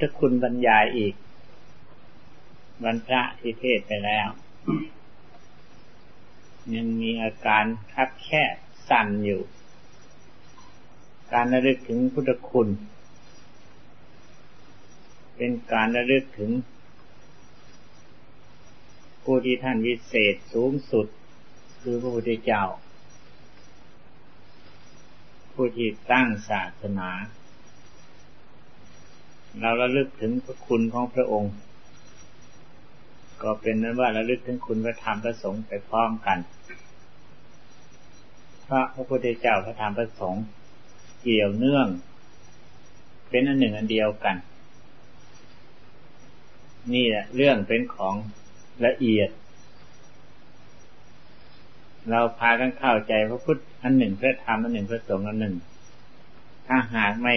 ธคุณบรรยายอีกวันพระที่เทศไปแล้ว ยังมีอาการคับแค่สั่นอยู่ การระลึกถึงพุทธคุณ เป็นการระลึกถึง ผู้ที่ท่านวิเศษสูงสุด คือพระพุทธเจ้า ผู้ที่ตั้งศาสนา เราระลึกถึงพระคุณของพระองค์ ก็เป็นนั้นว่าระลึกถึงคุณพระธรรมพระสงฆ์ไปพร้อมกันพระพระพุทธเจ้าพระธรรมพระสงฆ์เกี่ยวเนื่อง เป็นอันหนึ่งอันเดียวกัน นี่แหละเรื่องเป็นของละเอียด เราพากันเข้าใจพระพุทธอันหนึ่งพระธรรมอันหนึ่งพระสงฆ์อันหนึ่ง ถ้าหากไม่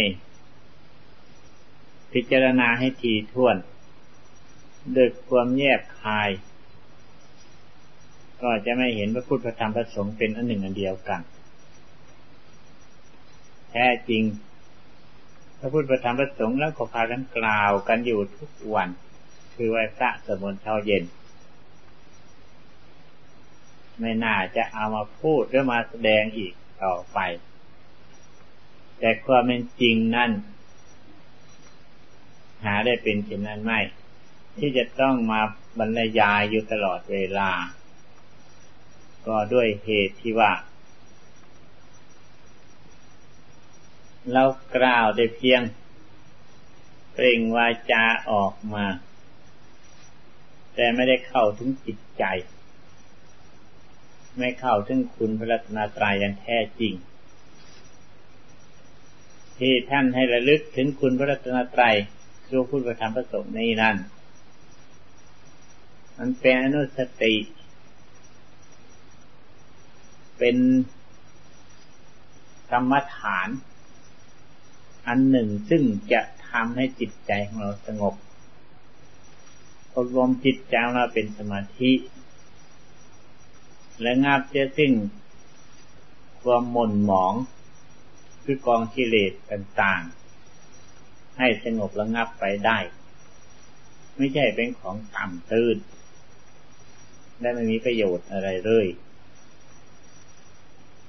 พิจารณาให้ทีท่วนโดยความแยกคาย ก็จะไม่เห็นพระพุทธธรรมพระสงฆ์เป็นอันหนึ่งอันเดียวกัน แท้จริง พระพุทธธรรมพระสงฆ์แล้วก็พากันกล่าวกันอยู่ทุกวัน คือไหว้พระสมุนเช้าเย็น ไม่น่าจะเอามาพูดหรือมาแสดงอีกต่อไป แต่ความเป็นจริงนั่น หาได้เป็นเช่นนั้นไม่ ที่จะต้องมาบรรยายอยู่ตลอดเวลา ก็ด้วยเหตุที่ว่า เรากล่าวได้เพียง เปล่งวาจาออกมา แต่ไม่ได้เข้าถึงจิตใจ ไม่เข้าถึงคุณพระรัตนตรัยอย่างแท้จริงที่ท่านให้ระลึกถึงคุณพระรัตนตรัย คือพูดประธรรมประสงค์ในนั่นมันเป็นอนุสติ เป็นกรรมฐาน อันหนึ่งซึ่งจะทำให้จิตใจของเราสงบอบรมจิตใจเราเป็นสมาธิ และงับจะสิ้นความหม่นหมองคือกองกิเลสต่างๆ ให้สงบระงับไปได้ ไม่ใช่เป็นของต่ำตื้นและไม่มีประโยชน์อะไรเลย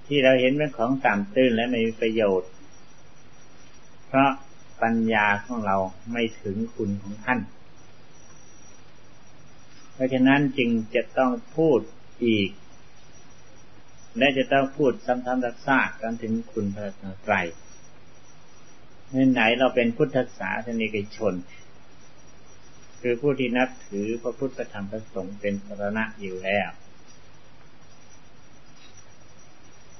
ที่เราเห็นเป็นของต่ำตื้นและไม่มีประโยชน์ เพราะปัญญาของเราไม่ถึงคุณของท่าน เพราะฉะนั้นจึงจะต้องพูดอีก และจะต้องพูดซ้ำๆซักๆกันถึงคุณพระไตร ไหนเราเป็นพุทธศาสนิกชน คือผู้ที่นับถือพระพุทธธรรมพระสงฆ์เป็นสรณะอยู่แล้ว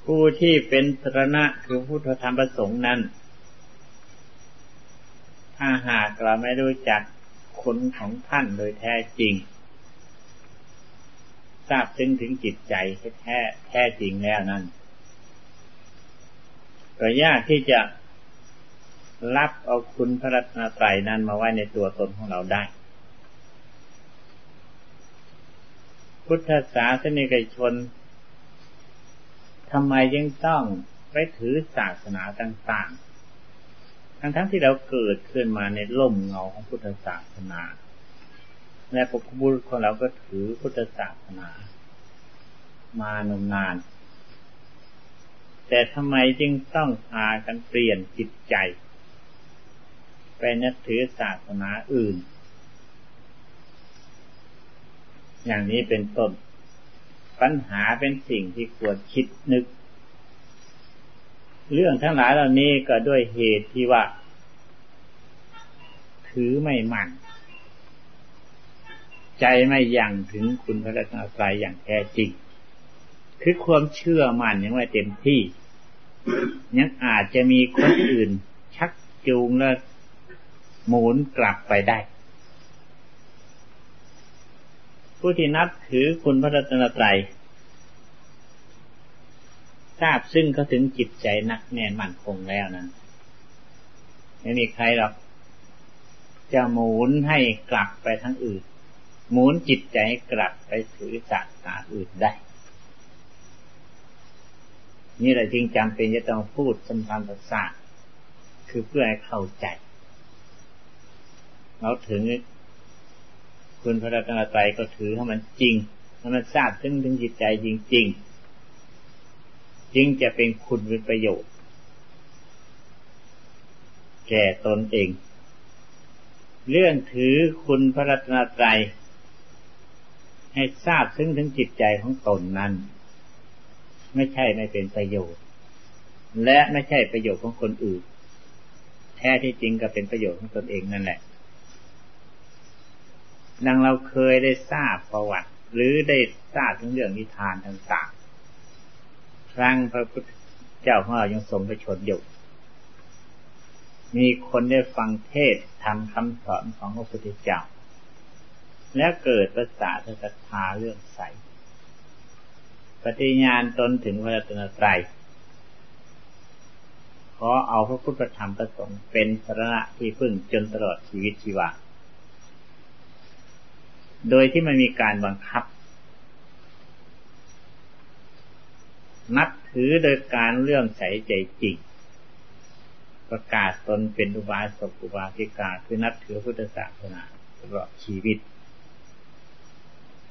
ผู้ที่เป็นสรณะคือพุทธธรรมประสงค์นั้น ถ้าหากเราไม่รู้จักคุณของท่านโดยแท้จริง ทราบซึ้งถึงจิตใจแท้แท้จริงแล้วนั้นก็ยากที่จะ รับเอาคุณพระรัตนตรัยนั้นมาไว้ในตัวตนของเราได้ พุทธศาสนิกชนทำไมยังต้องไปถือศาสนาต่าง ๆ ทั้งทั้งที่เราเกิดขึ้นมาในร่มเงาของพุทธศาสนา และปกบุรุษของเราก็ถือพุทธศาสนา มานมนาน แต่ทำไมจึงต้องพากันเปลี่ยนจิตใจ ไปนับถือศาสนาอื่น อย่างนี้เป็นต้น ปัญหาเป็นสิ่งที่ควรคิดนึก เรื่องทั้งหลายเหล่านี้ก็ด้วยเหตุที่ว่า ถือไม่มั่นใจไม่ยังถึงคุณพระรัตนตรัยอย่างแท้จริง คือความเชื่อมั่นยังไม่เต็มที่ ยังอาจจะมีคนอื่น ชักจูงและ หมุนกลับไปได้ ผู้ที่นับถือคุณพระรัตนตรัยทราบซึ่งเขาถึงจิตใจนักแน่นมั่นคงแล้วนั้นไม่มีใครหรอกจะหมุนให้กลับไปทั้งอื่น หมุนจิตใจใกลับไปถือศาสนาอื่นได้ นี่แหละจึงจำเป็นจะต้องพูดสัมพันธ์ศาสตร์คือเพื่อให้เข้าใจ เราถึงคุณพระรัตนตรัยก็ถือให้มันจริงให้มันทราบถึงถึงจิตใจจริงๆจึงจะเป็นคุณเป็นประโยชน์ แก่ตนเอง เรื่องถือคุณพระรัตนตรัยให้ทราบซึ่งถึงจิตใจของตนนั้น ไม่ใช่ไม่เป็นประโยชน์ และไม่ใช่ประโยชน์ของคนอื่น แท้ที่จริงก็เป็นประโยชน์ของตนเองนั่นแหละ ดังเราเคยได้ทราบประวัติ หรือได้ทราบถึงเรื่องนิทานต่างๆ ครั้งพระพุทธเจ้าของเรายังทรงไปชนอยู่ มีคนได้ฟังเทศทำคำสอนของพระพุทธเจ้า และเกิดประสาทศรัทธาเรื่องใส ปฏิญาณตนถึงพระรัตนตรัยขอเอาพระพุทธธรรมประสงค์เป็นสาระที่พึ่งจนตลอดชีวิตชีวา โดยที่ไม่มีการบังคับ นับถือโดยการเรื่องใสใจจริง ประกาศตนเป็นอุบาสกอุบาสิกาคือนับถือพุทธศาสนาตลอดชีวิต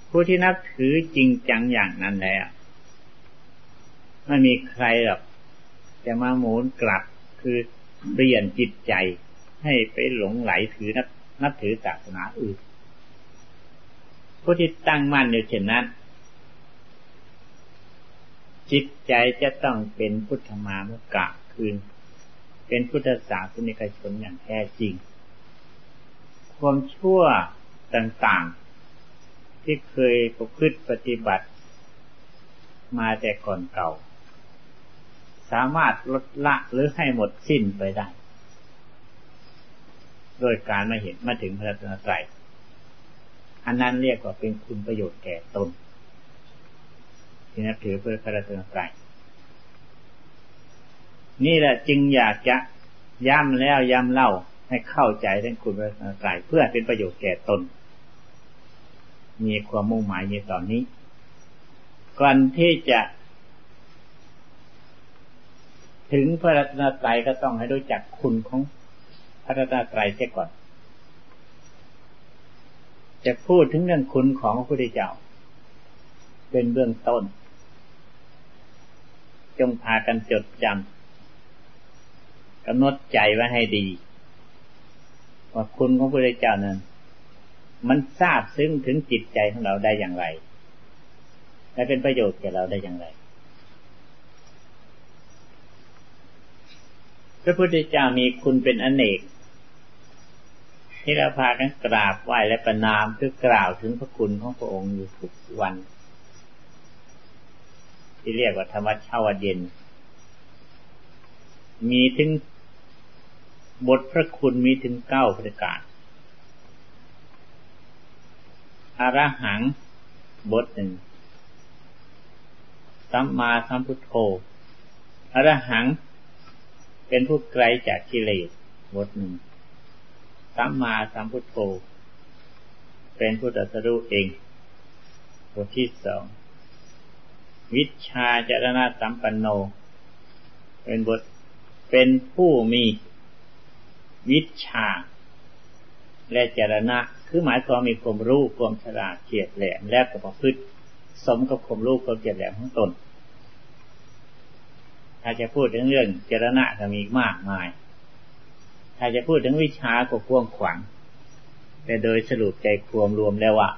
ผู้ที่นับถือจริงจังอย่างนั้นแล้วไม่มีใครหรอกจะมาหมุนกลับคือเปลี่ยนจิตใจให้ไปหลงไหลถือนับนับถือศาสนาอื่น ผู้ที่ตั้งมั่นอยู่เช่นนั้น จิตใจจะต้องเป็นพุทธมามุกะคืน เป็นพุทธศาสนิกชนอย่างแท้จริง ความชั่วต่างๆ ที่เคยประพฤติปฏิบัติ มาแต่ก่อนเก่า สามารถลดละหรือให้หมดสิ้นไปได้ โดยการมาเห็นมาถึงพระรัตนตรัย อันนั้นเรียกว่าเป็นคุณประโยชน์แก่ตนที่นับถือเพื่อพระรัตนตรัยนี่แหละจึงอยากจะย้ำแล้วย้ำเล่าให้เข้าใจเรื่องคุณพระรัตนตรัยเพื่อเป็นประโยชน์แก่ตน มีความมุ่งหมายในตอนนี้ ก่อนที่จะ ถึงพระรัตนตรัยก็ต้องให้รู้จักคุณของพระรัตนตรัยเสียก่อน จะพูดถึงเรื่องคุณของพระพุทธเจ้า เป็นเบื้องต้น จงพากันจดจำกำหนดใจไว้ให้ดี ว่าคุณของพระพุทธเจ้านั้น มันทราบซึ้งถึงจิตใจของเราได้อย่างไร และเป็นประโยชน์แก่เราได้อย่างไรพระพุทธเจ้ามีคุณเป็นอนเนก ที่เราพากันกราบไหว้และประนามเพื่อกล่าวถึงพระคุณของพระองค์อยู่ทุกวัน ที่เรียกว่าธรรมชาวเย็น มีถึงบทพระคุณมีถึงเก้าประการอรหัง บทหนึ่งสัมมาสัมพุทโธอรหัง เป็นผู้ไกลจากกิเลสบทหนึ่ง สัมมาสัมพุทโธเป็นผู้ตรัสรู้เองบทที่สองวิชาจารณะสัมปันโน เป็นบทเป็นผู้มีวิชา และจารณะ คือหมายความมีความรู้ความฉลาดเฉียดแหลมและประพฤติสมกับความรู้ความเฉียดแหลมของตนถ้าจะพูดถึงเรื่องเจรณะก็มีมากมาย ถ้าจะพูดถึงวิชาก็พ่วงขวัญแต่โดยสรุปใจความรวมแล้วว่า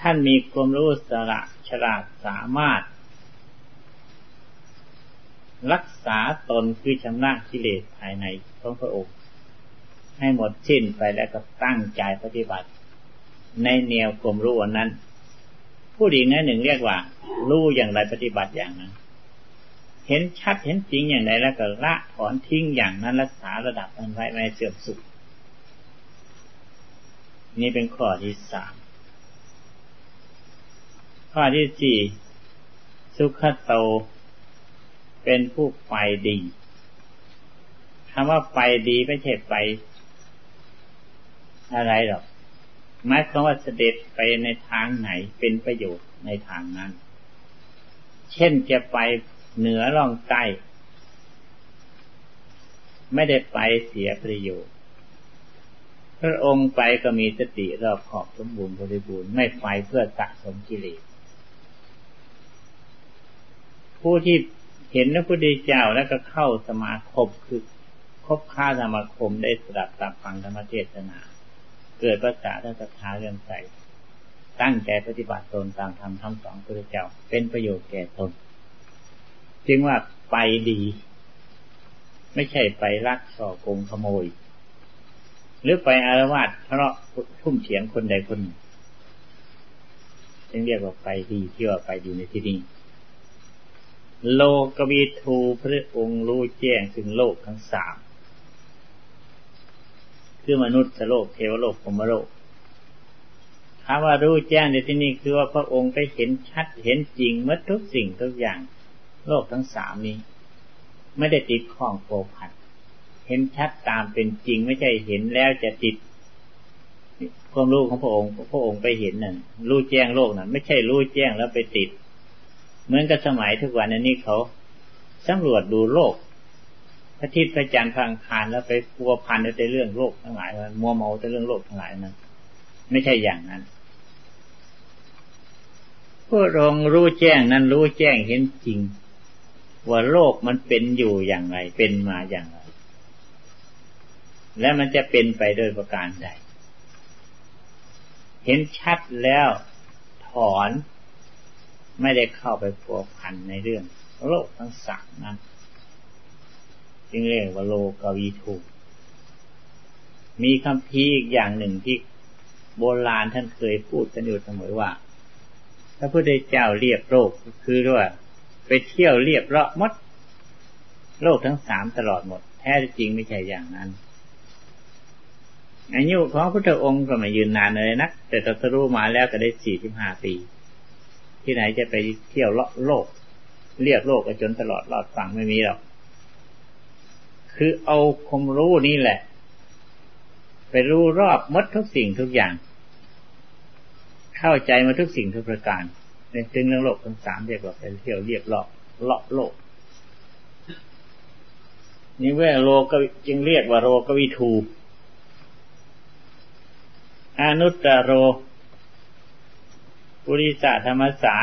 ท่านมีความรู้สละฉลาดสามารถ รักษาตนคือชำระกิเลสภายในของพระองค์ ให้หมดสิ้นไปแล้วก็ตั้งใจปฏิบัติ ในแนวความรู้นั้น ผู้ดีนั้นหนึ่งเรียกว่า รู้อย่างไรปฏิบัติอย่างนั้น เห็นชัดเห็นจริงอย่างไรแล้วก็ละถอนทิ้งอย่างนั้นรักษาระดับนั้นไว้ไม่เสื่อมสุขนี่เป็นข้อที่สามข้อที่สี่สุขโต เป็นผู้ไปดีคำว่าไปดีไม่ใช่ไป อะไรหรอกหมายความว่าเสด็จไปในทางไหนเป็นประโยชน์ในทางนั้น เช่นจะไป เหนือล่องใต้ ไม่ได้ไปเสียประโยชน์ พระองค์ไปก็มีสติรอบขอบสมบูรณ์บริบูรณ์ไม่ไฟเพื่อสะสมกิเลสผู้ที่เห็นพระพุทธเจ้าแล้วก็เข้าสมาคมคือคบค้าสมาคมได้สดับตับฟังธรรมเทศนา เกิดภาษาท่านศรัทธาเรื่องใสตั้งใจปฏิบัติตนตามธรรมทั้งสองพระเจ้า เป็นประโยชน์แก่ตน จึงว่าไปดี ไม่ใช่ไปรักส่อโกงขโมย หรือไปอารวาสเพราะทุ่มเฉียงคนใดคนหนึ่งจึงเรียกว่าไปดีที่ว่าไปดีในที่นี้โลกวิทูพระองค์รู้แจ้งถึงโลกทั้งสามคือมนุษย์โลกเทวโลกพรมโลกคำว่ารู้แจ้งในที่นี้คือว่าพระองค์ไปเห็นชัดเห็นจริงมื่อทุกสิ่งทุกอย่าง โลกทั้งสามนี้ ไม่ได้ติดข้องโกพันเห็นชัดตามเป็นจริงไม่ใช่เห็นแล้วจะติดความรู้ของพระองค์พระองค์ไปเห็นนั่นรู้แจ้งโลกนั่นไม่ใช่รู้แจ้งแล้วไปติด เหมือนกับสมัยทุกวันนี้เขาสำรวจดูโลกพระทิศพระจันทร์พังคารแล้วไปพัวพันในเรื่องโลกทั้งหลายมัวเมาในเรื่องโลกทั้งหลายนั้นไม่ใช่อย่างนั้นผู้รงรู้แจ้งนั้นรู้แจ้งเห็นจริง ว่าโลกมันเป็นอยู่อย่างไร เป็นมาอย่างไร และมันจะเป็นไปโดยประการใด เห็นชัดแล้วถอนไม่ได้เข้าไปพัวพันในเรื่อง โลกทั้งสามนั้นจึงเรียกว่าโลกวีทูมีคำพีอีกอย่างหนึ่งที่โบราณท่านเคยพูดกันอยู่เสมอว่า พระพุทธเจ้าเรียบโลกคือว่า ไปเที่ยวเรียบเลาะมด โลกทั้งสามตลอดหมด แท้จริงไม่ใช่อย่างนั้นอายุของพระพุทธองค์ก็ไม่ยืนนานเลยนะแต่ตรัสรู้มาแล้วก็ได้สี่สิบห้าปี ที่ไหนจะไปเที่ยวเลาะโลก เรียบโลกไปจนตลอดรอดฝั่งไม่มีหรอก คือเอาความรู้นี่แหละ ไปรู้รอบมดทุกสิ่งทุกอย่าง เข้าใจมาทุกสิ่งทุกประการ ในซึ่งเรื่องโลกทั้งสามเรียกว่าไปเที่ยวเรียบเลาะเลาะโลกนี่เว่โลก็จึงเรียกว่าโลกวิทูอนุตตโรปุริสะธรรมสา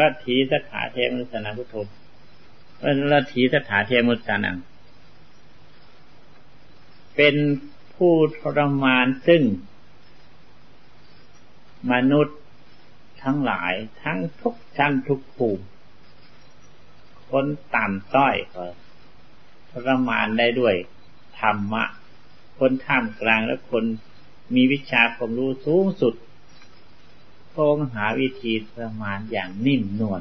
ลัทธิสถาเทมุสนาพุทโธลัทธิสถาเทมุสานัง เป็นผู้ทรมานซึ่ง มนุษย์ ทั้งหลายทั้งทุกชั้นทุกภูมิ คนต่ำต้อยก็ทรมานได้ด้วยธรรมะ คนท่ามกลางและคนมีวิชาความรู้สูงสุดพระองหาวิธีประมาณอย่างนิ่มนวล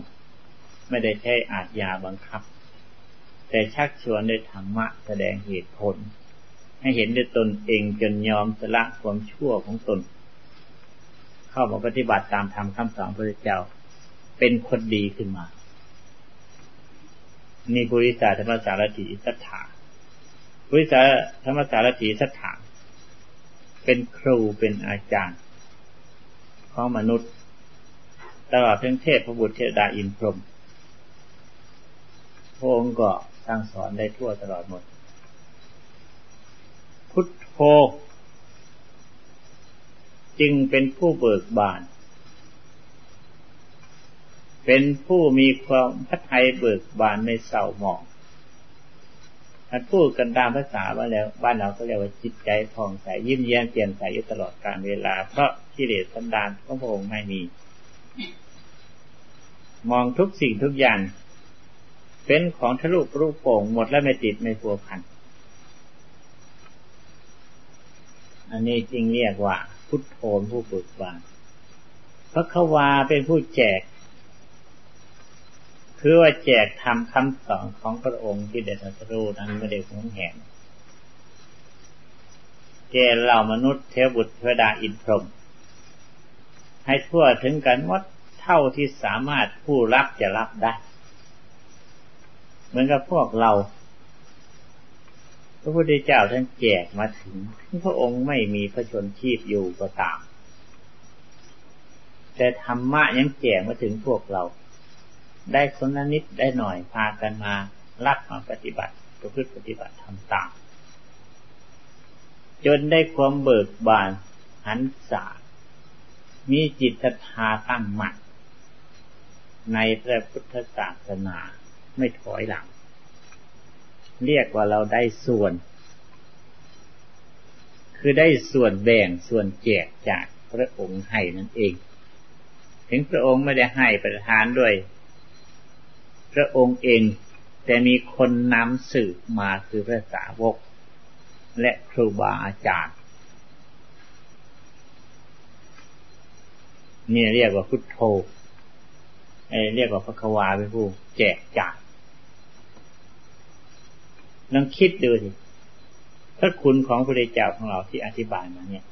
ไม่ได้ใช้อาจยาบังคับ แต่ชักชวนด้วยธรรมะแสดงเหตุผล ให้เห็นด้วยตนเองจนยอมสละความชั่วของตน เข้ามาปฏิบัติตามธรรมคำสอนพระเจ้า เป็นคนดีขึ้นมา นี่บริษัทธรรมสารติสัทธาบริษัทธรรมสารติสัทธาเป็นครูเป็นอาจารย์ ของมนุษย์ ตลอดทั้งเทพพระบุตรเทวดาอินพรหมพระองค์ก็ตั้งสอนได้ทั่วตลอดหมด พุทโธ จึงเป็นผู้เบิกบาน เป็นผู้มีความพระทัยเบิกบานในเศร้าหมองถ้าพูดกันตามภาษาว่าแล้ว บ้านเราก็เรียกว่าจิตใจผ่องใสยิ้มแย้มเปลี่ยนใสอยู่ตลอดการเวลา เพราะกิเลสสันดานของพระองค์ไม่มี มองทุกสิ่งทุกอย่าง เป็นของทะลุรูปโป่งหมดและไม่ติดไม่พัวพัน อันนี้จริงเรียกว่า พุทโธผู้ฝึกบานพระควาเป็นผู้แจก คือว่าแจกทำคำสอนของพระองค์ที่เดชตรูนั้นไม่ได้หวงแหนแกเหล่ามนุษย์เทวบุตรเทวดาอินพรหมให้ทั่วถึงกันวัดเท่าที่สามารถผู้รับจะรับได้ เหมือนกับพวกเรา พระพุทธเจ้าท่านแจกมาถึงพระองค์ไม่มีพระชนชีพอยู่ก็ตาม แต่ธรรมะยังแจกมาถึงพวกเรา ได้คนละนิดได้หน่อยพากันมารักมาปฏิบัติประพฤติปฏิบัติทำตามจนได้ความเบิกบานหันษามีจิตศรัทธาตั้งมั่นในพระพุทธศาสนาไม่ถอยหลัง เรียกว่าเราได้ส่วน คือได้ส่วนแบ่งส่วนแจกจากพระองค์ให้นั่นเอง ถึงพระองค์ไม่ได้ให้ประทานด้วย พระองค์เอง แต่มีคนนำสืบมาคือพระสาวก และครูบาอาจารย์นี่เรียกว่าพุทโธเรียกว่าพระควาเป็นผู้แจกจ่าย ลองคิดดูสิพระคุณของพระเจ้าของเราที่อธิบายมาเนี่ย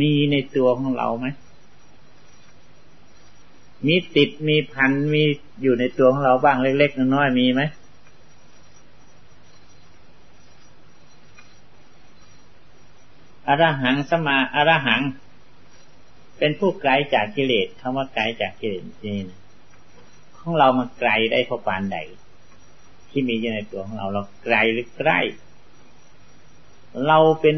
มีในตัวของเราไหมมีติดมีพันมีอยู่ในตัวของเราบ้างเล็กๆน้อยๆมีไหมอรหังสมาอรหัง เป็นผู้ไกลจากกิเลสคำว่าไกลจากกิเลสนี่นะของเรามาไกลได้พอปานใด ที่มีอยู่ในตัวของเรา เราไกลหรือใกล้ เราเป็น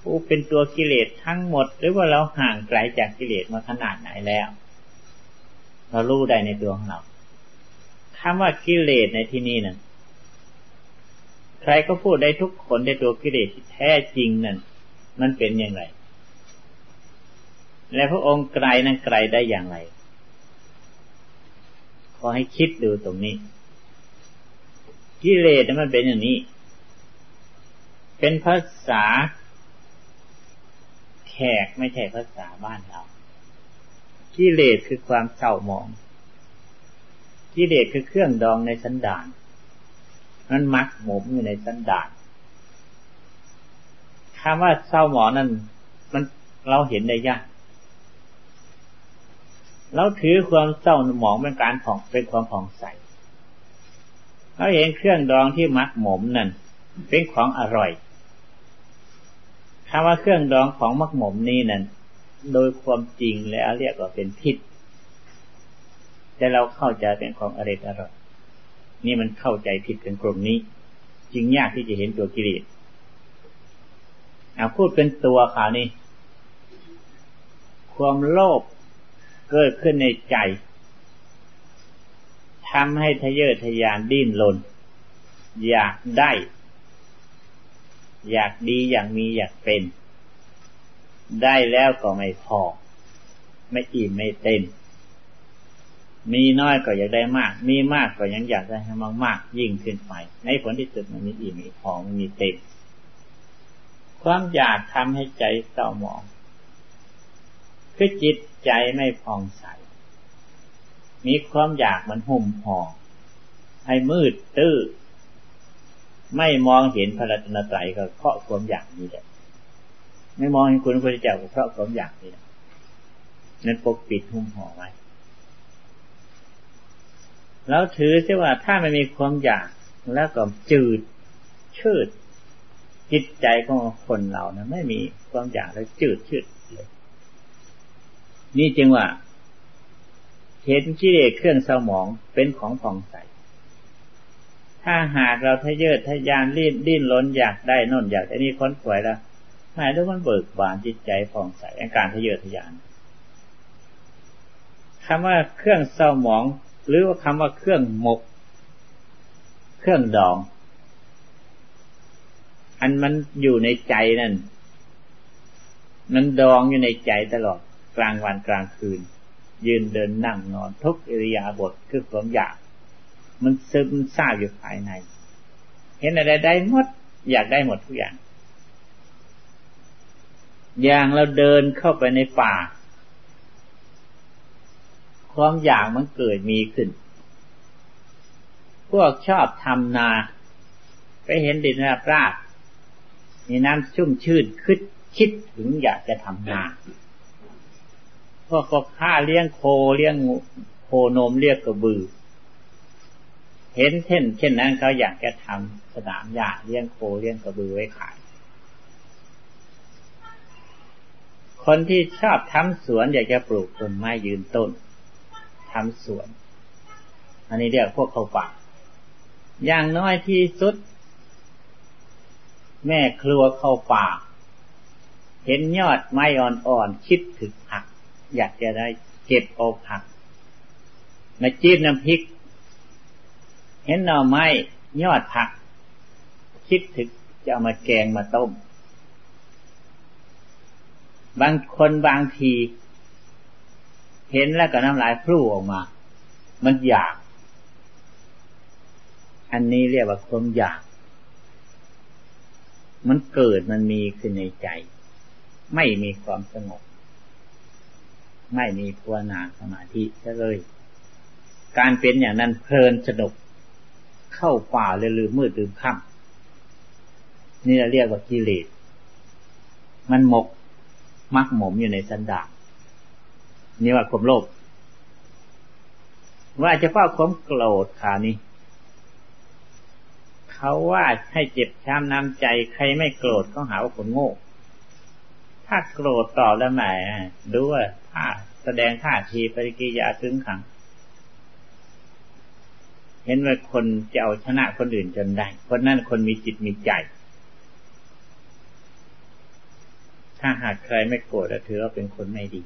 ผู้เป็นตัวกิเลสทั้งหมด หรือว่าเราห่างไกลจากกิเลสมาขนาดไหนแล้ว เรารู้ได้ในตัวของเราคำว่ากิเลสในที่นี้นั่นใครก็พูดได้ทุกคนในตัวกิเลสที่แท้จริงนั่นมันเป็นอย่างไร และพระองค์ไกลนั้นไกลได้อย่างไร ขอให้คิดดูตรงนี้ กิเลสมันเป็นอย่างนี้ เป็นภาษา แขกไม่ใช่ภาษาบ้านเรากิเลสคือความเศร้าหมองกิเลสคือเครื่องดองในสันดานมันมักหมมอยู่ในสันดานคำว่าเศร้าหมองนั้นมันเราเห็นได้ยากเราถือความเศร้าหมองเป็นการผ่องเป็นความผ่องใส เราเห็นเครื่องดองที่มักหมมนั่นเป็นของอร่อยคำว่าเครื่องดองของมักหมมนี่นั่นโดยความจริงแล้วเรียกว่าเป็นพิษ แต่เราเข้าใจเป็นของอร่อยอร่อยนี่มันเข้าใจผิดเป็นกลุ่มนี้ จึงยากที่จะเห็นตัวกิเลสเอาพูดเป็นตัวข่าวนี้ ความโลภเกิดขึ้นในใจ ทำให้ทะเยอทะยานดิ้นรนอยากได้ อยากดีอยากมีอยากเป็น ได้แล้วก็ไม่พอ ไม่อิ่มไม่เต็ม มีน้อยก็อยากได้มาก มีมากก็ยังอยากได้ให้มากมากยิ่งขึ้นไป ในผลที่สุดมันมีอิ่มมีพอมันมีเต็ม ความอยากทำให้ใจเศร้าหมอง คือจิตใจไม่ผ่องใส มีความอยากมันหุ่มห่อให้มืดตื้อ ไม่มองเห็นพระรัตนตรัยก็เพราะความอยากนี้แหละไม่มองเห็นคุณพระเจ้าก็เพราะความอยากนี้แหละนั้นปกปิดหุ่มห่อไว้แล้วถือเสียว่าถ้าไม่มีความอยากแล้วก็จืดชืด จิตใจของคนเรานะไม่มีความอยากแล้วจืดชืดเลยนี่จึงว่า เห็นกิเลสเครื่องสมองเป็นของผ่องใส ถ้าหากเราทะเยอทะยานรีดดิ้นล้นอยากได้นนอยากได้นี่ค้นขวยแล้วหมายถึงมันเบิกบานจิตใจผ่องใสอาการทะเยอทะยานคำว่าเครื่องเศร้าหมอง หรือว่าคำว่าเครื่องหมก เครื่องดอง อันมันอยู่ในใจนั่น มันดองอยู่ในใจตลอดกลางวันกลางคืน ยืนเดินนั่งนอนทุกอิริยาบถคือความอยาก มันซึมซาบอยู่ภายใน เห็นอะไรได้หมด อยากได้หมดทุกอย่าง อย่างเราเดินเข้าไปในป่า ความอยากมันเกิดมีขึ้น พวกชอบทำนา ไปเห็นดินราบราบมีน้ำชุ่มชื่นคิดคิดถึงอยากจะทำนา พวกก็ฆ่าเลี้ยงโคเลี้ยงโคนมเรียกกระบือ เห็นเช่น เช่นนั้นเขาอยากจะทำสนามหญ้าเลี้ยงโคเลี้ยงกระบือไว้ขาย คนที่ชอบทำสวนอยากจะปลูกต้นไม้ยืนต้นทำสวน อันนี้เรียกพวกเขาป่าอย่างน้อยที่สุด แม่ครัวเข้าป่า เห็นยอดไม้อ่อนๆคิดถึงผัก อยากจะได้เก็บเอาผักมาจิ้มน้ำพริก เห็นหน่อไม้ยอดผัก คิดถึงจะเอามาแกงมาต้ม บางคนบางที เห็นแล้วก็น้ำลายพลูออกมา มันอยาก อันนี้เรียกว่าความอยาก มันเกิดมันมีขึ้นในใจ ไม่มีความสงบ ไม่มีภาวนาสมาธิเลย การเป็นอย่างนั้นเพลินสนุก เข้าป่าเลยลืมมืดลืมค่ำนี่เราเรียกว่ากิเลส มันหมกมักหมมอยู่ในสันดาษนี่ว่าความโลภว่าจะพ่อความโกรธขานี้เขาว่าให้เจ็บช้ำน้ำใจใครไม่โกรธก็หาว่าคนโง่ ถ้าโกรธต่อแล้วแหมดูว่า ถ้าแสดงท่าทีปฏิกิริยาถึงขัง เห็นว่าคนจะเอาชนะคนอื่นจนได้ คนนั้นคนมีจิตมีใจ ถ้าหากใครไม่โกรธถือว่าเป็นคนไม่ดี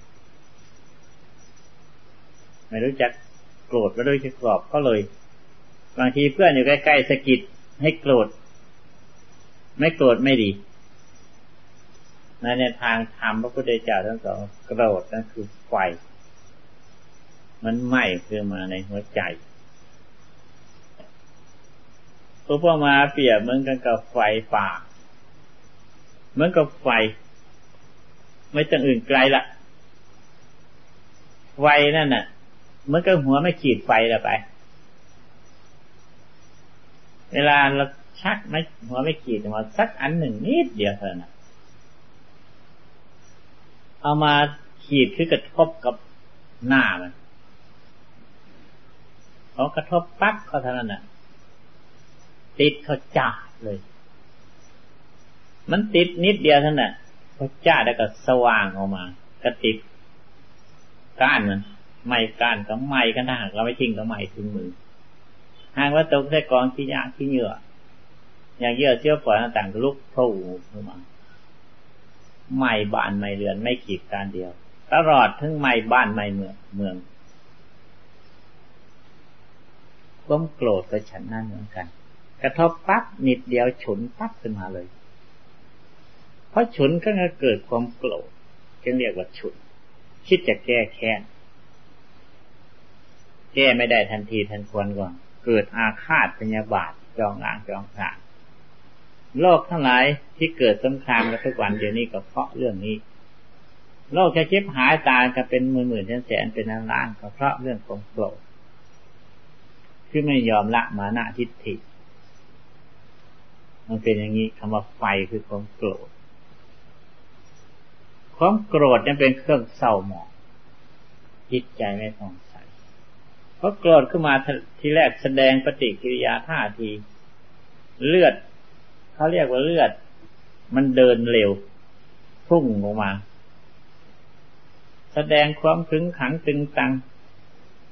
ไม่รู้จักโกรธไม่รู้จักกรอบก็เลย บางทีเพื่อนอยู่ใกล้ๆสกิดให้โกรธ ไม่โกรธไม่ดี ในทางธรรมพระพุทธเจ้าทั้งสองโกรธนั่นคือไฟ มันไหม้ขึ้นมาในหัวใจอุปมาเปรียบเหมือนกันกับไฟป่า เหมือนกับไฟ ไม่ต้องอื่นไกลละไฟนั่นน่ะเหมือนกับหัวไม่ขีดไฟละไป เวลาเราชักไม่หัวไม่ขีดมาสักอันหนึ่งนิดเดียวเท่านั้น เอามาขีดคือกระทบกับหน้ามันพอกระทบปั๊บเขาเท่านั้นน่ะ ติดเขาจ้าเลย มันติดนิดเดียวเท่านั้นเขาจ้าแล้วก็สว่างออกมา ก็ติดก้านมันไม่ก้านก็ไม่กันถ้าเราไม่ทิ้งก็ไม่ถึงมือหากว่าตกใส่กองขี้ยาขี้เหยื่ออย่างเยื่อเชื้อฝอยต่างๆลุกโผล่ขึ้นมา ไม่บ้านไม่เรือนไม่ขีดการเดียว ตลอดถึงไม่บ้านไม่เมืองเมืองความโกรธกับฉันนั่นเหมือนกัน กระทบปั๊บนิดเดียวฉุนปั๊บขึ้นมาเลย เพราะฉุนก็จะเกิดความโกรธจึงเรียกว่าฉุน คิดจะแก้แค้นแก้ไม่ได้ทันทีทันควรก่อนเกิดอาฆาตพยาบาทจองล้างจองผาง โลกทั้งหลายที่เกิดสงครามกันทุกวันเดี๋ยวนี้ก็เพราะเรื่องนี้ โลกจะคิดหายตายกันเป็นหมื่นหมื่นแสนแสนเป็นล้านก็เพราะเรื่องของโกรธที่ไม่ยอมละมานะทิฏฐิ มันเป็นอย่างนี้คำว่าไฟคือความโกรธ ความโกรธนั่นเป็นเครื่องเศร้าหมองจิตใจไม่ผ่องใสเพราะโกรธขึ้นมาทีแรกแสดงปฏิกิริยาท่าที เลือด เขาเรียกว่าเลือด มันเดินเร็ว พุ่งออกมา แสดงความขึงขังตึงตัง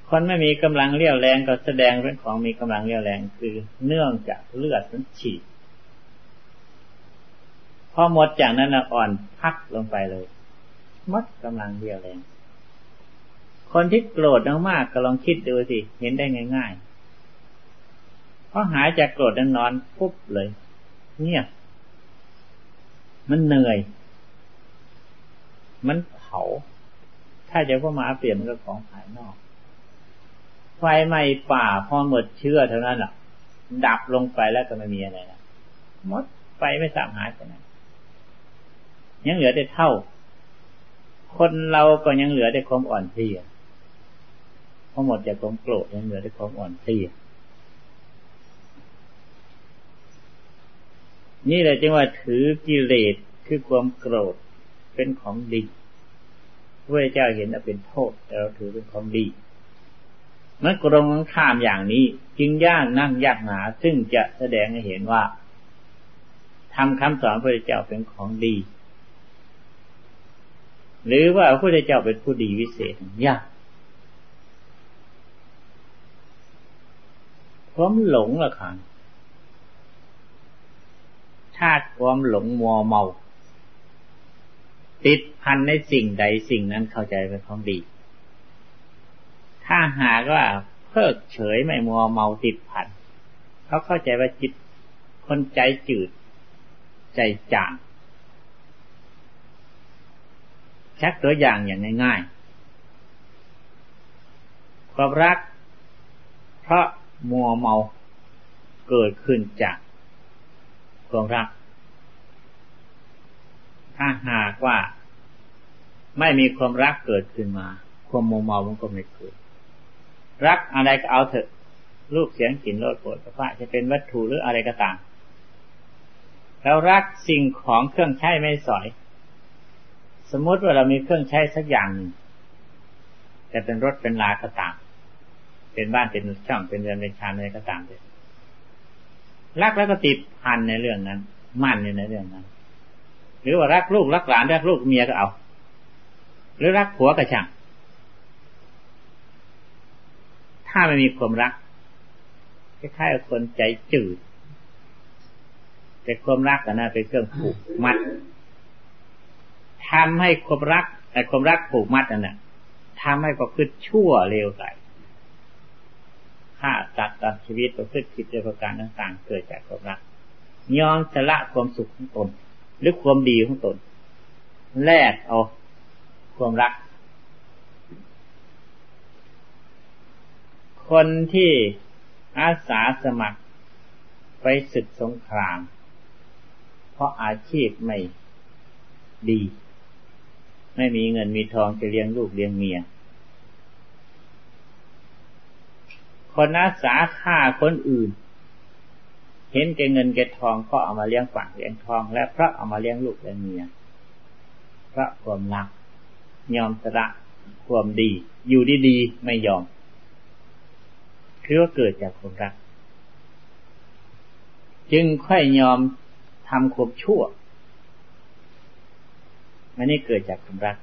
คนไม่มีกำลังเรี่ยวแรงก็แสดงเป็นของมีกำลังเรี่ยวแรง คือเนื่องจากเลือดมันฉีดพอหมดจากนั้นอ่อนพักลงไปเลยมดกำลังเรี่ยวแรงคนที่โกรธมากๆก็ลองคิดดูสิ เห็นได้ง่ายๆพอหายจากโกรธนั้นนอนปุ๊บเลย เนี่ยมันเหนื่อย มันเผา ถ้าจะพ่อมาเปลี่ยนก็ของภายนอก ไฟไหม้ป่าพอหมดเชื้อเท่านั้นอะดับลงไปแล้วก็ไม่มีอะไรนะมดไฟไม่สามหายไปไหนยังเหลือแต่เท่า คนเราก็ยังเหลือแต่ความอ่อนเพลียพอหมดจากความโกรธยังเหลือแต่ความอ่อนเพลีย นี่แหละจึงว่าถือกิเลสคือความโกรธเป็นของดีพระเจ้าเห็นว่าเป็นโทษแต่เราถือเป็นของดีมันกรงข้ามอย่างนี้ จึงยากนั่งยากหนาซึ่งจะแสดงให้เห็นว่าทำคำสอนพระเจ้าเป็นของดี หรือว่าพระเจ้าเป็นผู้ดีวิเศษยากความหลงละคัน ธาตุความหลงมัวเมา ติดพันในสิ่งใดสิ่งนั้นเข้าใจเป็นของดี ถ้าหากว่าเพิกเฉยไม่มัวเมาติดพันเขาเข้าใจว่าจิตคนใจจืด ใจจางชักตัวอย่างอย่างง่ายๆความรัก เพราะมัวเมาเกิดขึ้นจาก ความรัก ถ้าหากว่าไม่มีความรักเกิดขึ้นมา ความมัวเมามันก็ไม่เกิด รักอะไรก็เอาเถอะรูปเสียงกลิ่นรสโผฏฐะจะเป็นวัตถุหรืออะไรก็ตามเรารักสิ่งของเครื่องใช้ไม่สอย สมมติว่าเรามีเครื่องใช้สักอย่างหนึ่งจะเป็นรถเป็นลาก็ตาม เป็นบ้านเป็นช่องเป็นเรือนเป็นชานอะไรก็ตามเลย รักแล้วก็ติดพันในเรื่องนั้น มั่นในเรื่องนั้น หรือว่ารักลูกรักหลานรักลูกเมียก็เอา หรือรักผัวก็ช่างถ้าไม่มีความรักคล้ายๆคนใจจืด แต่ความรักก็น่าเป็นเครื่องผูกมัดทำให้ความรักแต่ความรักผูกมัดนั่นแหละทำให้ประพฤติชั่วเร็วใส่ ฆ่าตัดตัดชีวิตประพฤติผิดโดยประการต่างๆ เกิดจากความรัก ยอมสละความสุขของตน หรือความดีของตน แลกเอาความรัก คนที่อาสาสมัครไปศึกสงคราม เพราะอาชีพไม่ดี ไม่มีเงินมีทองจะเลี้ยงลูกเลี้ยงเมีย คนอาสาฆ่าคนอื่น เห็นแก่เงินแก่ทองก็เอามาเลี้ยงฝังเลี้ยงทอง และพระเอามาเลี้ยงลูกเลี้ยงเมียพระความรัก ยอมสละความดี อยู่ดีๆไม่ยอมคือว่าเกิดจากความรัก จึงค่อยยอมทำความชั่วอันนี้เกิดจากความรัก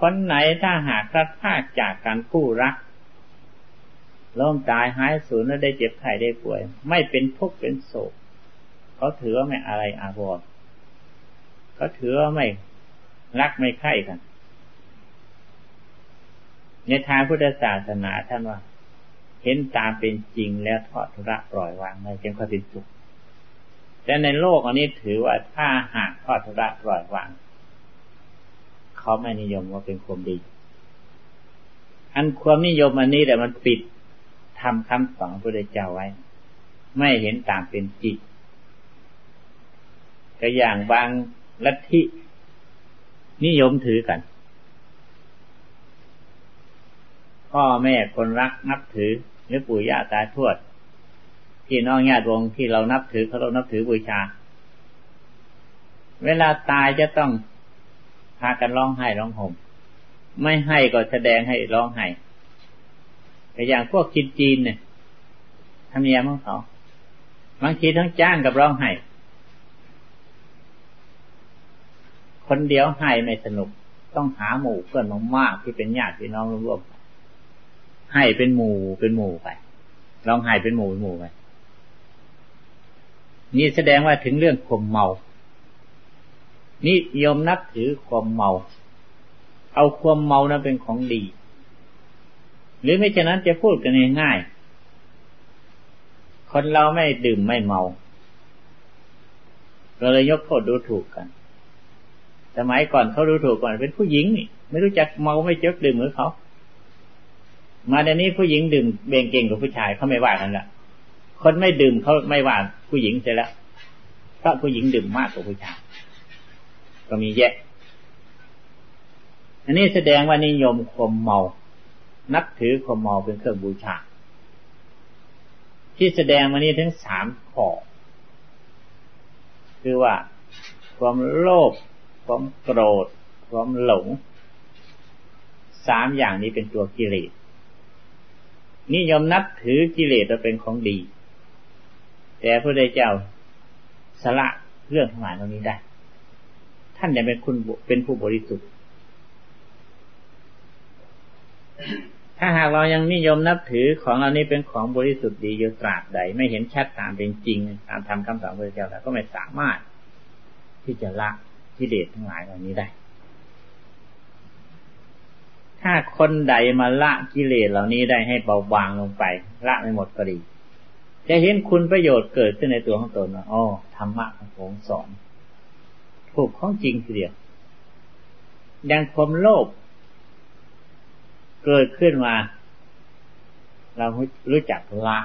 คนไหนถ้าหากพลัดพลาดจากการผู้รัก ล้มตายหายสูญแล้วได้เจ็บไข้ได้ป่วย ไม่เป็นทุกข์เป็นโศกเขาถือว่าไม่อะไรอาวรเขาถือว่าไม่รักไม่ใคร่กันในทางพุทธศาสนาท่านว่า เห็นตามเป็นจริงแล้วทอดทุระปล่อยวางได้จึงค่อยเป็นสุขแต่ในโลกอันนี้ถือว่าถ้าหากทอดทุระปล่อยวาง เขาไม่นิยมว่าเป็นความดี อันความนิยมอันนี้แต่มันปิด ทำคำสอนพระเจ้าไว้ ไม่เห็นตามเป็นจริงก็อย่างบางลัทธินิยมถือกัน พ่อแม่คนรักนับถือหรือปู่ย่าตาทวดพี่น้องญาติวงที่เรานับถือเขาเรานับถือบูชา เวลาตายจะต้องพากันร้องไห้ร้องห่มไม่ให้ก็แสดงให้ร้องไห้ แต่อย่างพวกจีนจีนเนี่ยทำเนียมของเขาบางทีทั้งจ้างกับร้องไห้คนเดียวให้ไม่สนุก ต้องหาหมู่เพื่อนมากที่เป็นญาติพี่น้องร่วมให้เป็นหมู่เป็นหมู่ไปลองให้เป็นหมู่เป็นหมู่ไปนี่แสดงว่าถึงเรื่องข่มเมานี่ยมนับถือความเมา เอาความเมานั้นเป็นของดี หรือไม่ฉะนั้นจะพูดกันง่ายๆคนเราไม่ดื่มไม่เมาเราเลยยกโทษดูถูกกันสมัยก่อนเขาดูถูกก่อนเป็นผู้หญิงนี่ไม่รู้จักเมาไม่เจกดื่มเหมือนเขามาเดี๋ยวนี้ผู้หญิงดื่มเบงเก่งกว่าผู้ชายเขาไม่ว่ากันละคนไม่ดื่มเขาไม่ว่าผู้หญิงเสียแล้วเพราะผู้หญิงดื่มมากกว่าผู้ชายก็มีแยะอันนี้แสดงว่านิยมข่มเมา นับถือขมเมาเป็นเครื่องบูชา ที่แสดงมานี้ทั้งสามข้อ คือว่า ความโลภความโกรธ ความหลง สามอย่างนี้เป็นตัวกิเลสนิยมนับถือกิเลสเราเป็นของดี แต่พระเจ้าสละเรื่องทั้งหลายเหล่านี้ได้ ท่านยังเป็นคุณเป็นผู้บริสุทธิ์ ถ้าหากเรายังนิยมนับถือของเรานี้เป็นของบริสุทธิ์ดีอยู่ตราบใด ไม่เห็นชัดตามเป็นจริง ตามทำคำสอนพระเจ้าแล้วก็ไม่สามารถที่จะละกิเลสทั้งหลายเหล่านี้ได้ ถ้าคนใดมาละกิเลสเหล่านี้ได้ให้เบาบางลงไป ละไม่หมดก็ดี จะเห็นคุณประโยชน์เกิดขึ้นในตัวของตนว่าอ๋อธรรมะของผมสอนถูกของจริงทีเดียวยังความโลภ เกิดขึ้นมา เรารู้จักละ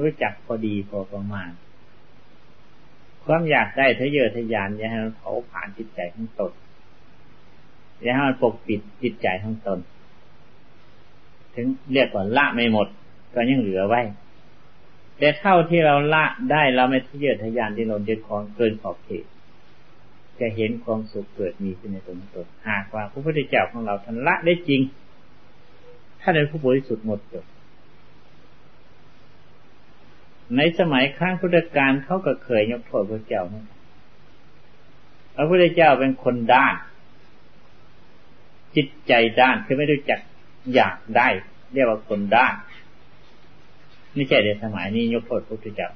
รู้จักพอดีพอประมาณ ความอยากได้ทะเยอทะยานอย่าให้มันเผาผ่านจิตใจของตนอย่าให้มันปกปิดจิตใจของตน ถึงเรียกว่าละไม่หมด ก็ยังเหลือไว้ แต่เท่าที่เราละได้เราไม่ทะเยอทะยานที่เราเด็ดของเกินขอบเขตจะเห็นความสุขเกิดมีขึ้นในตนตนหากว่าพระพุทธเจ้าของเราท่านละได้จริง ท่านเป็นผู้บริสุทธิ์หมดจดในสมัยข้างพุทธกาลเขาก็เคยยกโทษพระเจ้านะพระพุทธเจ้าเป็นคนด้าน จิตใจด้านคือไม่รู้จักอยากได้ เรียกว่าคนด้านไม่ใช่ในสมัยนี้ยกโทษพระพุทธเจ้า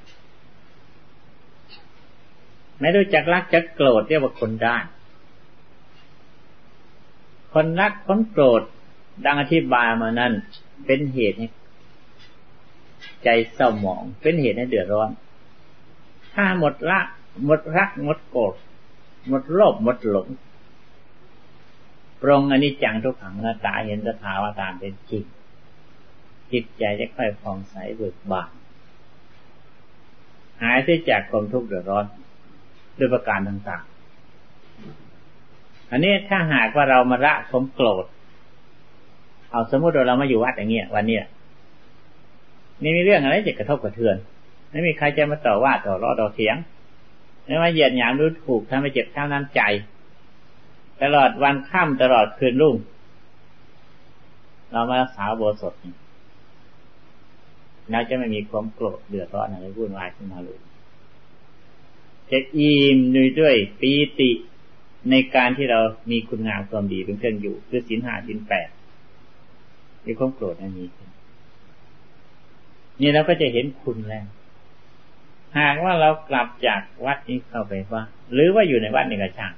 ไม่รู้จักรักจักโกรธเรียกว่าคนด้าน คนรักคนโกรธ ดังอธิบายมานั้น เป็นเหตุให้ใจเศร้าหมอง เป็นเหตุให้เดือดร้อน ถ้าหมดละ หมดรัก หมดโกรธหมดโลภหมดหลงปรงอนิจจังทุกขังนาตาเห็นสภาวะตามเป็นจริงจิตใจจะค่อยฟองใสเบิกบานหายไปจากความทุกข์เดือดร้อนด้วยประการต่างๆ อันนี้ถ้าหากว่าเรามาละสมโกรธ เอาสมมติเราเรามาอยู่วัดอย่างเงี้ยวันเนี้ยนี่มีเรื่องอะไรจะกระทบกระเทือนไม่มีใครจะมาต่อว่าต่อรอต่อเสียงไม่ว่าเหยียดหยามรู้ถูกทำให้เจ็บเท่านั้นใจ ตลอดวันค่ำตลอดคืนรุ่ง เรามารักษาโบสถเราจะไม่มีความโกรธเดือดร้อนอะไรวุ่นวายขึ้นมาเลยจะอิ่มด้วยด้วยปีติในการที่เรามีคุณงามความดีเป็นเครื่องอยู่ คือสินห้าสินแปด มีความโกรธไม่มีนี่เราก็จะเห็นคุณแล้วหากว่าเรากลับจากวัดนี้เข้าไปว่าหรือว่าอยู่ในวัดนี่กระช่าง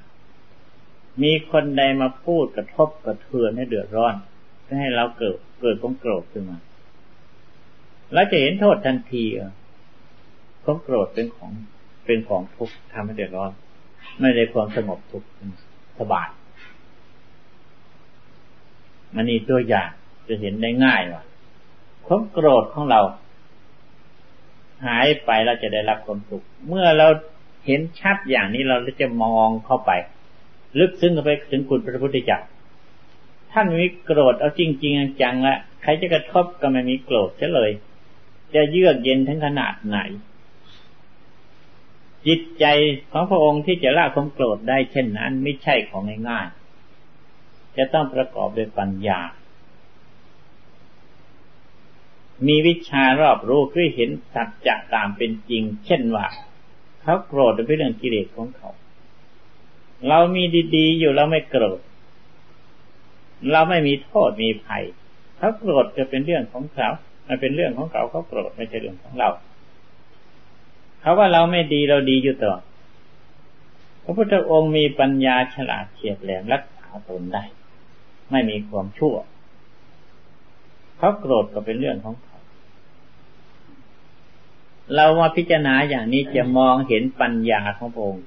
มีคนใดมาพูดกระทบกระเทือนให้เดือดร้อนก็ให้เราเกิดเกิดความโกรธขึ้นมาเราจะเห็นโทษทันทีความโกรธเป็นของเป็นของทุกข์ทำให้เดือดร้อน ไม่ได้ความสงบทุกข์สบายมันนี่ตัวอย่าง จะเห็นได้ง่ายว่าความโกรธของเรา หายไปเราจะได้รับความสุข เมื่อเราเห็นชัดอย่างนี้เราจะมองเข้าไป ลึกซึ้งเข้าไปถึงคุณพระพุทธเจ้าท่านมีโกรธเอาจริงจริงจังละใครจะกระทบก็ไม่มีโกรธเฉลย จะเยือกเย็นทั้งขนาดไหน จิตใจของพระองค์ที่จะละความโกรธได้เช่นนั้น ไม่ใช่ของง่ายๆจะต้องประกอบด้วยปัญญา มีวิชารอบรู้คือเห็นสัจจะตามเป็นจริง เช่นว่าเขาโกรธเป็นเรื่องกิเลสของเขา เรามีดีๆอยู่เราไม่โกรธ เราไม่มีโทษมีภัยเขาโกรธจะเป็นเรื่องของเขา มันเป็นเรื่องของเขาเขาโกรธไม่ใช่เรื่องของเรา เขาว่าเราไม่ดีเราดีอยู่ต่อพระพุทธองค์มีปัญญาฉลาดเฉียบแหลมรักษาตนได้ ไม่มีความชั่วเขาโกรธก็เป็นเรื่องของ เรามาพิจารณาอย่างนี้จะมองเห็นปัญญาของพระองค์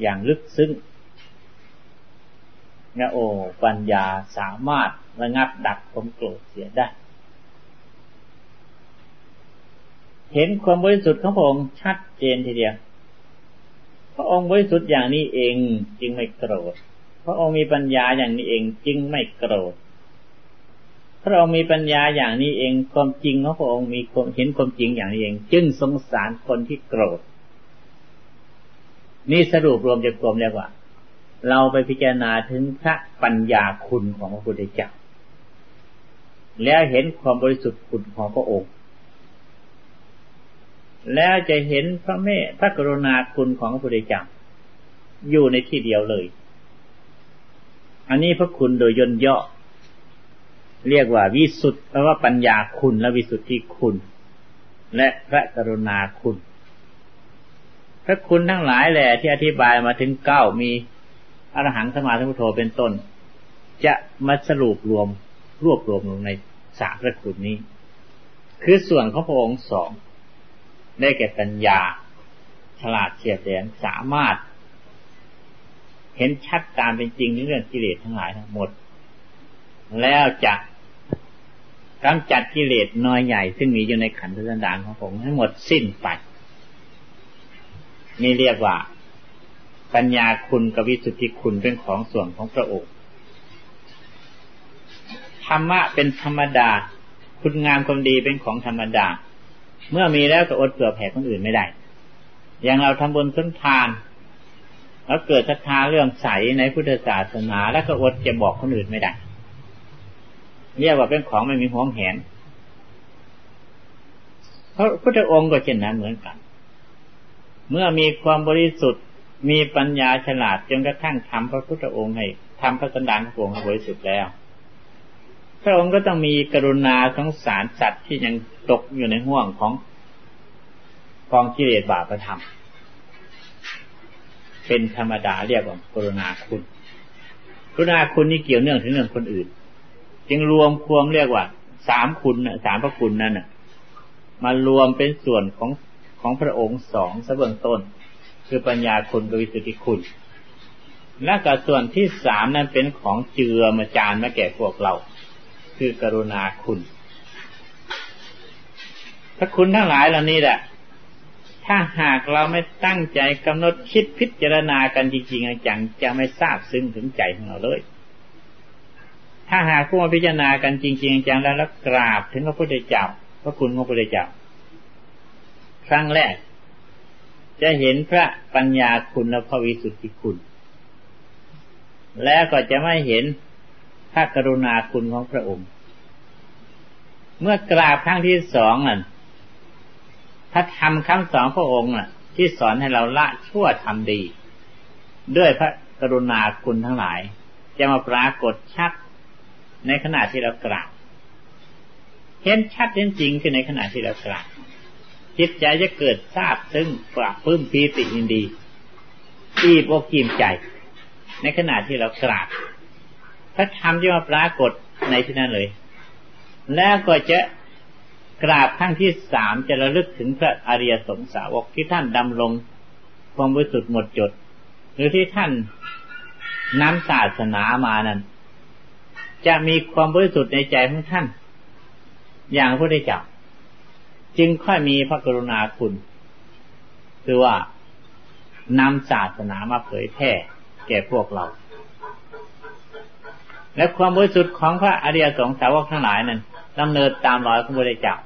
อย่างลึกซึ้งนะโอ้ปัญญาสามารถระงับดับความโกรธเสียได้ เห็นความบริสุทธิ์ของพระองค์ชัดเจนทีเดียว พระองค์บริสุทธิ์อย่างนี้เองจึงไม่โกรธ พระองค์มีปัญญาอย่างนี้เองจึงไม่โกรธ พระองค์มีปัญญาอย่างนี้เองความจริงของพระองค์มีความเห็นความจริงอย่างนี้เอง จึงสงสารคนที่โกรธ นี่สรุปรวมจากกลมเรียกว่า เราไปพิจารณาถึงพระปัญญาคุณของพระพุทธเจ้าแล้วเห็นความบริสุทธิ์คุณของพระองค์ แล้วจะเห็นพระเมตพระกรุณาคุณของพระพุทธเจ้าอยู่ในที่เดียวเลย อันนี้พระคุณโดยย่นย่อ เรียกว่าวิสุทธ์แปลว่าปัญญาคุณและวิสุทธิคุณ และพระกรุณาคุณ พระคุณทั้งหลายแหละที่อธิบายมาถึงเก้ามีอรหังสมาธิพุทโธเป็นต้น จะมาสรุปรวมรวบรวมลงในสามพระคุณนี้ คือส่วนของพระองค์สองได้แก่ปัญญา ฉลาดเฉียบแหลมสามารถ เห็นชัดตามเป็นจริงในเรื่องกิเลสทั้งหลายทั้งหมด แล้วจะ กำจัดกิเลสน้อยใหญ่ ซึ่งมีอยู่ในขันธ์สันดานของผมให้หมดสิ้นไปนี่เรียกว่า ปัญญาคุณกับวิสุทธิคุณเป็นของส่วนของพระองค์ธรรมะเป็นธรรมดา คุณงามความดีเป็นของธรรมดา เมื่อมีแล้วก็อดเผื่อแผ่คนอื่นไม่ได้ อย่างเราทำบุญสุนทานแล้วเกิดศรัทธาเรื่องใสในพุทธศาสนา แล้วก็อดจะบอกคนอื่นไม่ได้ เรียกว่าเป็นของไม่มีห่วงแหนเพระพุทธองค์ก็เช่นนั้นเหมือนกัน เมื่อมีความบริสุทธิ์มีปัญญาฉลาดจนกระทั่งทำพระพุทธองค์ให้ทำพระสันดานของพระองค์บริสุทธิ์แล้ว พระองค์ก็ต้องมีกรุณาสงสารสัตว์ที่ยังตกอยู่ในห่วงของกองกิเลสบาปธรรม เป็นธรรมดาเรียกว่ากรุณาคุณ กรุณาคุณนี่เกี่ยวเนื่องถึงเรื่องคนอื่น จึงรวมควมเรียกว่าสามคุณสามพระคุณนั่นมารวมเป็นส่วนของของพระองค์สองสเบื้องต้น คือปัญญาคุณกับวิสุทธิคุณ และกับส่วนที่สามนั้นเป็นของเจือมาจานมาแก่พวกเรา คือกรุณาคุณถ้าคุณทั้งหลายเหล่านี้แหละถ้าหากเราไม่ตั้งใจกำหนดคิดพิจารณากันจริงๆจังจะไม่ทราบซึ้งถึงใจของเราเลย ถ้าหากผู้มาพิจารณากันจริง ๆ จังแล้วแล้วกราบถึงพระพุทธเจ้าพระคุณของพระพุทธเจ้าครั้งแรก จะเห็นพระปัญญาคุณและพระวิสุทธิคุณ แล้วก็จะไม่เห็นพระกรุณาคุณของพระองค์ เมื่อกราบครั้งที่สองน่ะพระธรรมคำสอนพระองค์น่ะ ที่สอนให้เราละชั่วทำดี ด้วยพระกรุณาคุณทั้งหลาย จะมาปรากฏชัด ในขณะที่เรากราบเห็นชัดเห็นจริงคือในขณะที่เรากราบจิตใจจะเกิดทราบซึ่งปราบพื้นปีติยินดีอีบอกกิมใจ ในขณะที่เรากราบพระธรรมที่มาปรากฏในที่นั้นเลย แล้วก็จะกราบขั้งที่สามจะระลึกถึงพระอริยสงสาวกที่ท่านดำรงความบริสุทธิ์หมดจด หรือที่ท่านนำศาสนามานั้น จะมีความบริสุทธิ์ในใจของท่าน อย่างพระพุทธเจ้าจึงค่อยมีพระกรุณาคุณ คือว่านำศาสนามาเผยแพร่แก่พวกเรา และความบริสุทธิ์ของพระอริยสงสาวกทั้งหลายนั้นดำเนินตามรอยของพระเจ้า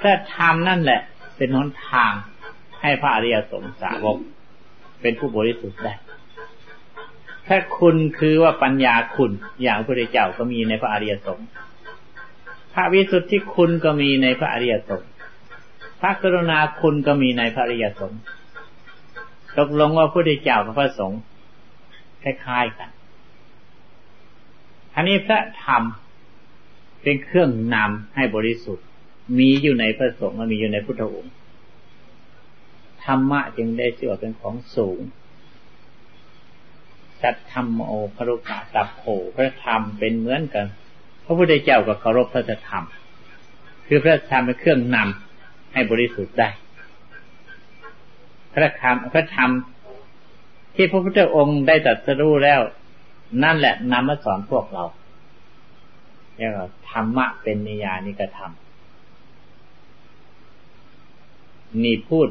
พระธรรมนั่นแหละ เป็นหนทางให้พระอริยสงสาวกเป็นผู้บริสุทธิ์ได้ ถ้าคุณคือว่าปัญญาคุณอย่างพระพุทธเจ้าก็มีในพระอริยสงฆ์พระวิสุทธิคุณก็มีในพระอริยสงฆ์พระกรุณาคุณก็มีในพระอริยสงฆ์ตกลงว่าพระพุทธเจ้ากับพระสงฆ์คล้ายๆกัน อันนี้พระธรรมเป็นเครื่องนำให้บริสุทธิ์ มีอยู่ในพระสงฆ์มีอยู่ในพุทธองค์ธรรมะจึงได้ชื่อว่าเป็นของสูง สัตธรรมโอคารุกะตับโผพระธรรมเป็นเหมือนกัน พระพุทธเจ้าก็เคารพพระธรรม คือพระธรรมเป็นเครื่องนำให้บริสุทธิ์ได้ พระธรรมพระธรรมที่พระพุทธองค์ได้ตรัสรู้แล้ว นั่นแหละนำมาสอนพวกเราเรียกว่าธรรมะเป็นนิยานิกระทำนี่พูด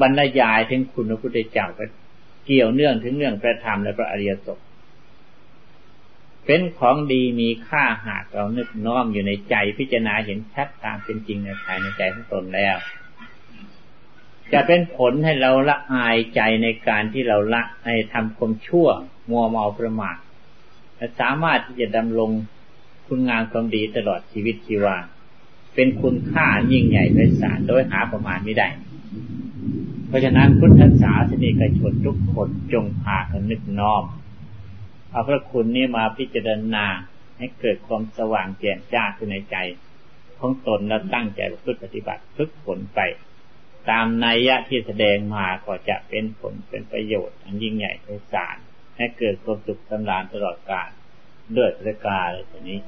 บรรยายถึงคุณพระพุทธเจ้าก็ เกี่ยวเนื่องถึงเรื่องพระธรรมและพระอริยสงฆ์เป็นของดีมีค่าหากเรานึกน้อมอยู่ในใจพิจารณาเห็นชัดตามเป็นจริงในภายในใจของตนแล้ว จะเป็นผลให้เราละอายใจในการที่เราละให้ทำความชั่ว มัวเมาประมาทสามารถที่จะดำรงคุณงามความดีตลอดชีวิตชีวา เป็นคุณค่ายิ่งใหญ่ไพศาลโดยหาประมาณไม่ได้ เพราะฉะนั้นพุทธศาสนิกชนทุกคนจงพากันนึกน้อมเอาพระคุณนี้มาพิจารณาให้เกิดความสว่างแจ่มจ้าขึ้นในใจ ของตนแล้วตั้งใจประพฤติปฏิบัติฝึกฝนไป ตามนัยยะที่แสดงมาก็จะเป็นผลเป็นประโยชน์ อันยิ่งใหญ่ไพศาลให้เกิดความสุขสำราญตลอดกาลด้วยประการเลยทีนี้